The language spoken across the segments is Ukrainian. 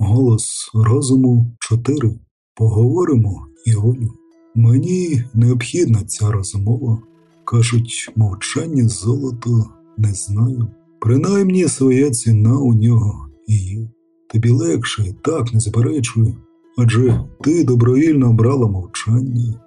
Голос розуму 4. Поговоримо, Іолю. Мені необхідна ця розмова. Кажуть, мовчання золото не знаю. Принаймні своя ціна у нього і є. Тобі легше, так не заперечую. Адже ти добровільно обрала мовчання,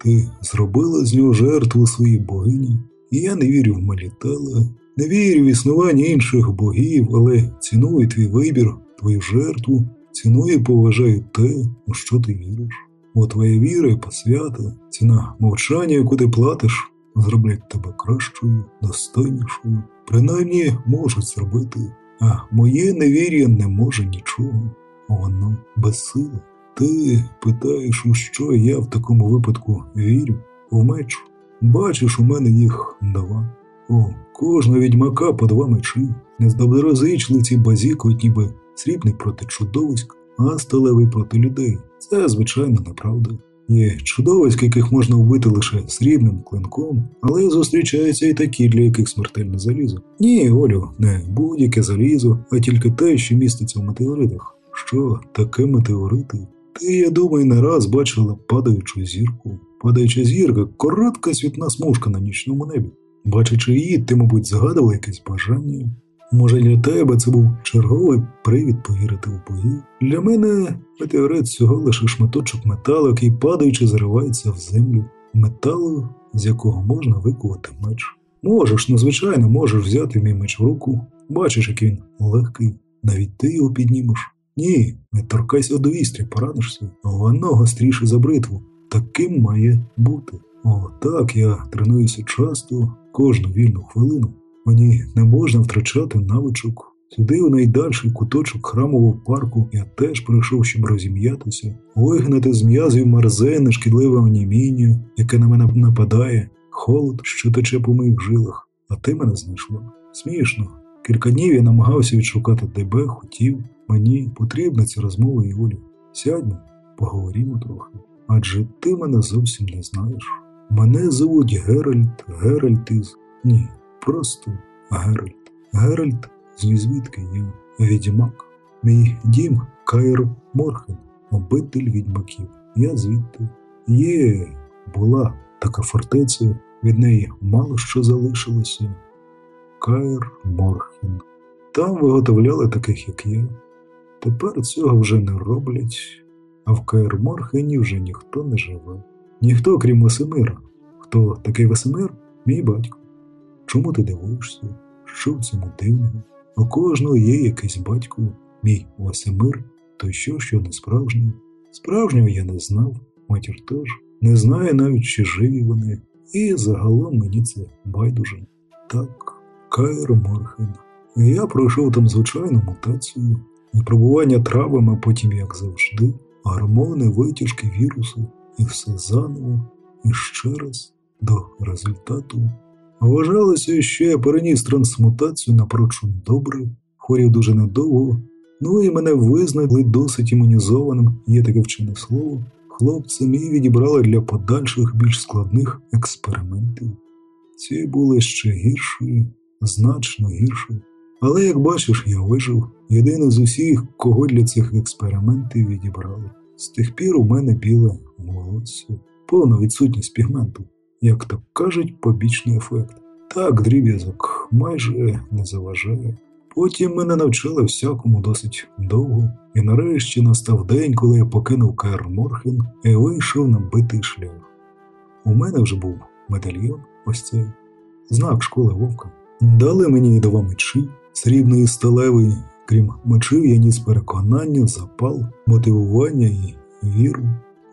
ти зробила з нього жертву своїй богині, і я не вірю в Малітала, не вірю в існування інших богів, але ціную твій вибір, твою жертву, ціную і поважаю те, у що ти віриш. Бо твоя віра і посвята, ціна мовчання, яку ти платиш, зроблять тебе кращою, достойнішою, принаймні можуть зробити. А моє невір'я не може нічого, воно безсиле. Ти питаєш, у що я в такому випадку вірю? В меч. Бачиш, у мене їх два. О, кожного відьмака по два мечі. Нездоброзичливці базікують, ніби срібний проти чудовиськ, а сталевий проти людей. Це, звичайно, неправда. Є чудовиськ, яких можна вбити лише срібним клинком, але зустрічаються і такі, для яких смертельне залізо. Ні, Олю, не будь-яке залізо, а тільки те, що міститься в метеоритах. Що таке метеорити? Ти, я думаю, не раз бачила падаючу зірку. Падаюча зірка коротка світна смужка на нічному небі. Бачачи її, ти, мабуть, згадував якесь бажання. Може, для тебе це був черговий привід повірити в богів? Для мене метеорит всього лише шматочок металу, який падаючи, заривається в землю, металу, з якого можна викувати меч. Можеш, ну звичайно, можеш взяти мій меч в руку, бачиш, як він легкий, навіть ти його піднімеш. Ні, не торкайся до вістря, поранишся, воно гостріше за бритву. Таким має бути. О, так, я тренуюся часто, кожну вільну хвилину. Мені не можна втрачати навичок. Сюди у найдальший куточок храмового парку я теж прийшов, щоб розім'ятися, вигнати з м'язів марзени, шкідливе оніміння, яке на мене нападає, холод, що тече по моїх жилах, а ти мене знайшла. Смішно. Кілька днів я намагався відшукати тебе, хотів. Мені потрібна ця розмова Іоле. Сядьмо, поговоримо трохи. Адже ти мене зовсім не знаєш. Мене звуть Геральт, Геральт із. Ні, просто Геральт. Геральт з Нізвідки я відьмак. Мій дім Каер Морхен, обитель відьмаків. Я звідти. Є, була така фортеця, від неї мало що залишилося. Кайр Морхен. Там виготовляли таких, як я. Тепер цього вже не роблять, а в Кайр Морхені вже ніхто не живе. Ніхто, крім Весемира. Хто такий Весемир? Мій батько. Чому ти дивуєшся? Що в цьому дивного? У кожного є якийсь батько, мій Васимир, то що, що не справжній. Справжнього я не знав, матір теж, не знає навіть, чи живі вони, і загалом мені це байдуже. Так, Кайр Морхен. Я пройшов там звичайну мутацію, випробування травами, потім, як завжди, гормони, витяжки, віруси, і все заново, і ще раз до результату. Вважалося, що я переніс трансмутацію напрочуд добре, хворів дуже недовго, ну і мене визнали досить імунізованим, є таке вчене слово, хлопцем і відібрали для подальших більш складних експериментів. Ці були ще гірші, значно гірші. Але, як бачиш, я вижив єдиний з усіх, кого для цих експериментів відібрали. З тих пір у мене біле волосся, повна відсутність пігменту як то кажуть, побічний ефект. Так, дріб'язок майже не заважає. Потім мене навчили всякому досить довго, і нарешті настав день, коли я покинув Каер Морхен і вийшов на битий шлях. У мене вже був медальйон, ось цей знак школи вовка. Дали мені два мечі, срібний і сталевий, крім мечів, я ніс переконання, запал, мотивування і віру.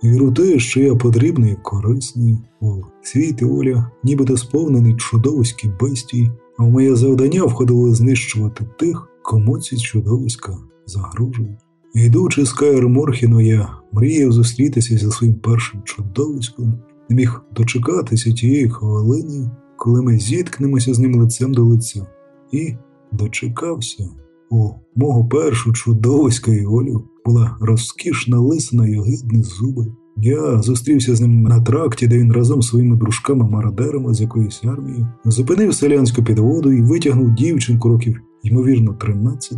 Віру те, що я потрібний корисний, у світ і Оля, нібито сповнений чудовиські бестій, а в моє завдання входило знищувати тих, кому ці чудовиська загрожують. Йдучи з Каєр Морхіну, я мріяв зустрітися зі своїм першим чудовиськом, не міг дочекатися тієї хвилини, коли ми зіткнемося з ним лицем до лиця, і дочекався. У мого першого чудовиська і Олю була розкішна лисина й огидні зуби. Я зустрівся з ним на тракті, де він разом з своїми дружками-мародерами з якоїсь армії зупинив селянську підводу і витягнув дівчинку років, ймовірно, 13,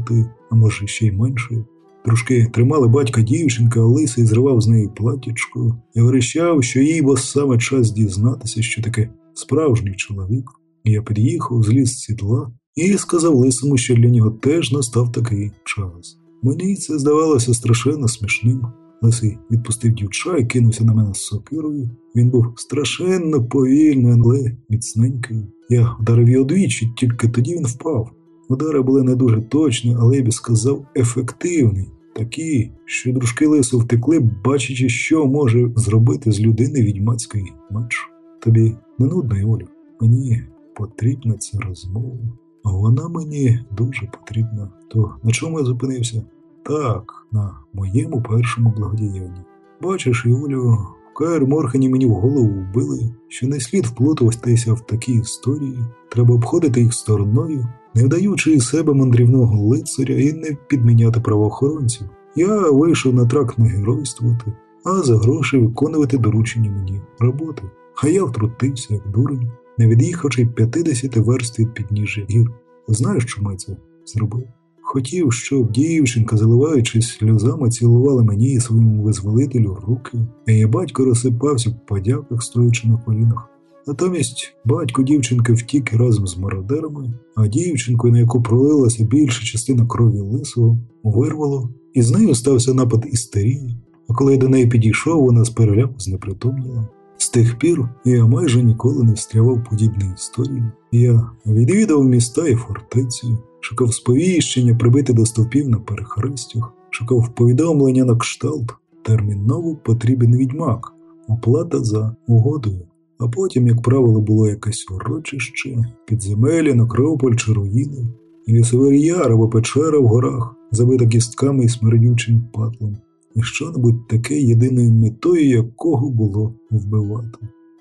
а може ще й менше. Дружки тримали батька дівчинка, а лисий зривав з неї платічку і верещав, що їй бо саме час дізнатися, що таке справжній чоловік. Я під'їхав, зліз з сідла і сказав лисому, що для нього теж настав такий час. Мені це здавалося страшенно смішним. Лисий відпустив дівча і кинувся на мене з сокирою. Він був страшенно повільний, але міцненький. Я вдарив його двічі, тільки тоді він впав. Удари були не дуже точні, але я би сказав, ефективні. Такі, що дружки лису втекли, бачачи, що може зробити з людини відьмацький меч. Тобі не нудно, Олю? Мені потрібна ця розмова. Вона мені дуже потрібна. То на чому я зупинився? Так, на моєму першому благодіянні. Бачиш, Юлю, в Каєр Морхені мені в голову вбили, що не слід вплутуватися в такі історії, треба обходити їх стороною, не вдаючи із себе мандрівного лицаря і не підміняти правоохоронців. Я вийшов на тракт не геройствувати, а за гроші виконувати доручені мені роботи. А я втрутився, як дурень, не від'їхавши 50 верст від підніжжя гір. Знаєш, чому я це зробив? Хотів, щоб дівчинка, заливаючись сльозами, цілувала мені і своєму визволителю руки, а її батько розсипався в подяках, стоячи на колінах. Натомість батько дівчинки втік разом з мародерами, а дівчинку, на яку пролилася більша частина крові лисого, вирвало, і з нею стався напад істерії. А коли я до неї підійшов, вона з переляку знепритомніла. З тих пір я майже ніколи не встрявав подібні історії. Я відвідав міста і фортеці, шукав сповіщення, прибити до стовпів на перехрестях, шукав повідомлення на кшталт. Терміново потрібен відьмак, оплата за угодою. А потім, як правило, було якесь урочище, підземелля, накрополь чи руїни, лісовий яр або печера в горах, забита кістками і смердючим патлом і що-небудь таке, єдиною метою якого було вбивати.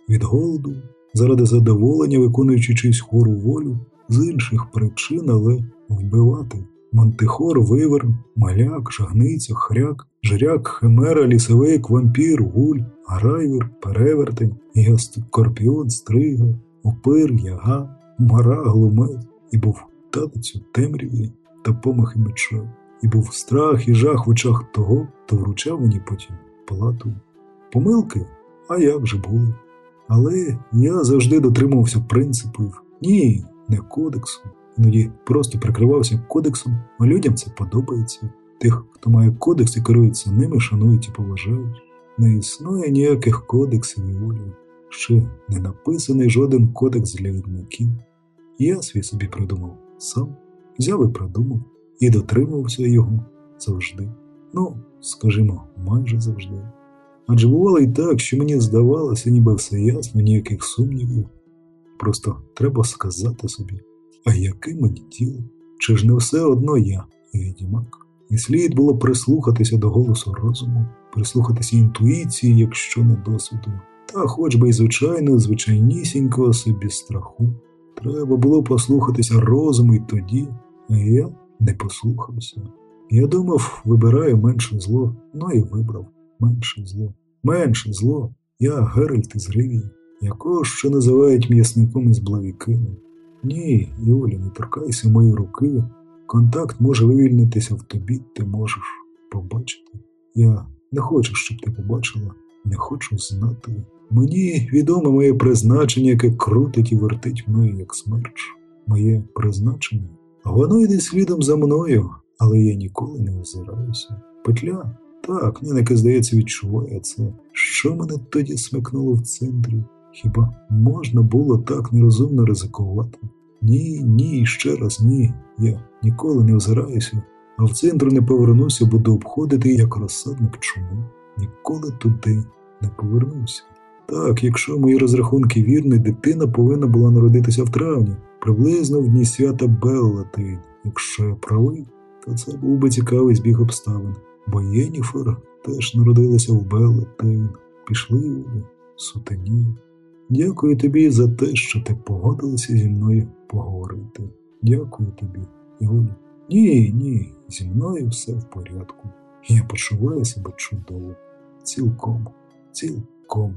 Від голоду, заради задоволення, виконуючи чийсь хору волю, з інших причин, але вбивати. Мантихор, виверн, маляк, жагниця, хряк, жряк, химера, лісовик, вампір, гуль, грайвер, перевертень, яст, стрига, упир, яга, мара, глумець, і був татець у темряві та помахи меча і був страх і жах в очах того, хто вручав мені потім плату. Помилки, а як же були? Але я завжди дотримувався принципів ні, не кодексу. Іноді просто прикривався кодексом, а людям це подобається. Тих, хто має кодекс і керується ними, шанують і поважають. Не існує ніяких кодексів і волі. Ще не написаний жоден кодекс для відмаків. Я свій собі придумав сам, взяв і придумав і дотримувався його завжди. Ну, скажімо, майже завжди. Адже бувало і так, що мені здавалося, ніби все ясно, ніяких сумнівів. Просто треба сказати собі, а яке мені тіло? Чи ж не все одно я, відімак? І слід було прислухатися до голосу розуму, прислухатися інтуїції, якщо не досвіду, та хоч би й звичайно, звичайнісінького собі страху. Треба було послухатися розуму і тоді, а я не послухався. Я думав, вибираю менше зло, ну і вибрав менше зло. Менше зло. Я Геральт із Ривії, якого ще називають м'ясником із Блавікини. Ні, Юлі, не торкайся мої руки. Контакт може вивільнитися в тобі, ти можеш побачити. Я не хочу, щоб ти побачила, не хочу знати. Мені відоме моє призначення, яке крутить і вертить мною, як смерч. Моє призначення Воно йде слідом за мною, але я ніколи не озираюся. Петля так, Ненеке, здається, відчуває це. Що мене тоді смикнуло в центрі? Хіба можна було так нерозумно ризикувати? Ні, ні, ще раз ні. Я ніколи не озираюся, а в центру не повернуся, буду обходити як розсадник чому. Ніколи туди не повернуся. Так, якщо мої розрахунки вірні, дитина повинна була народитися в травні приблизно в дні свята Беллатин. Якщо я правий, то це був би цікавий збіг обставин, бо Єніфер теж народилася в Беллатин. Пішли вони, сутені. Дякую тобі за те, що ти погодилася зі мною поговорити. Дякую тобі, Юлі. Ні, ні, зі мною все в порядку. Я почуваю себе чудово. Цілком, цілком.